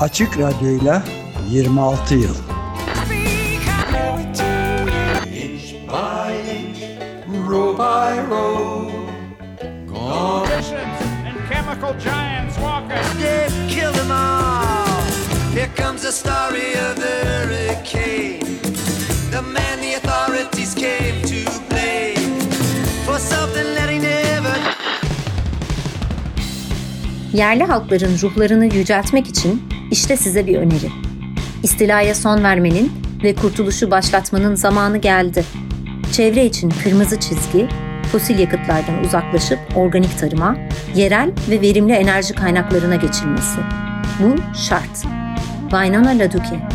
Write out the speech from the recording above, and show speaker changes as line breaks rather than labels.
Açık Radyo'yla 26 yıl.
row by row. and chemical giants walking.
They've killed them all. Here comes the story of the hurricane. The man the authorities came to blame for something that he never.
Yerli halkların ruhlarını yüceltmek için işte size bir öneri. İstilaya son vermenin ve kurtuluşu başlatmanın zamanı geldi. Çevre için kırmızı çizgi, fosil yakıtlardan uzaklaşıp organik tarıma, yerel ve verimli enerji kaynaklarına geçilmesi. Bu şart. Vaynona Laduke,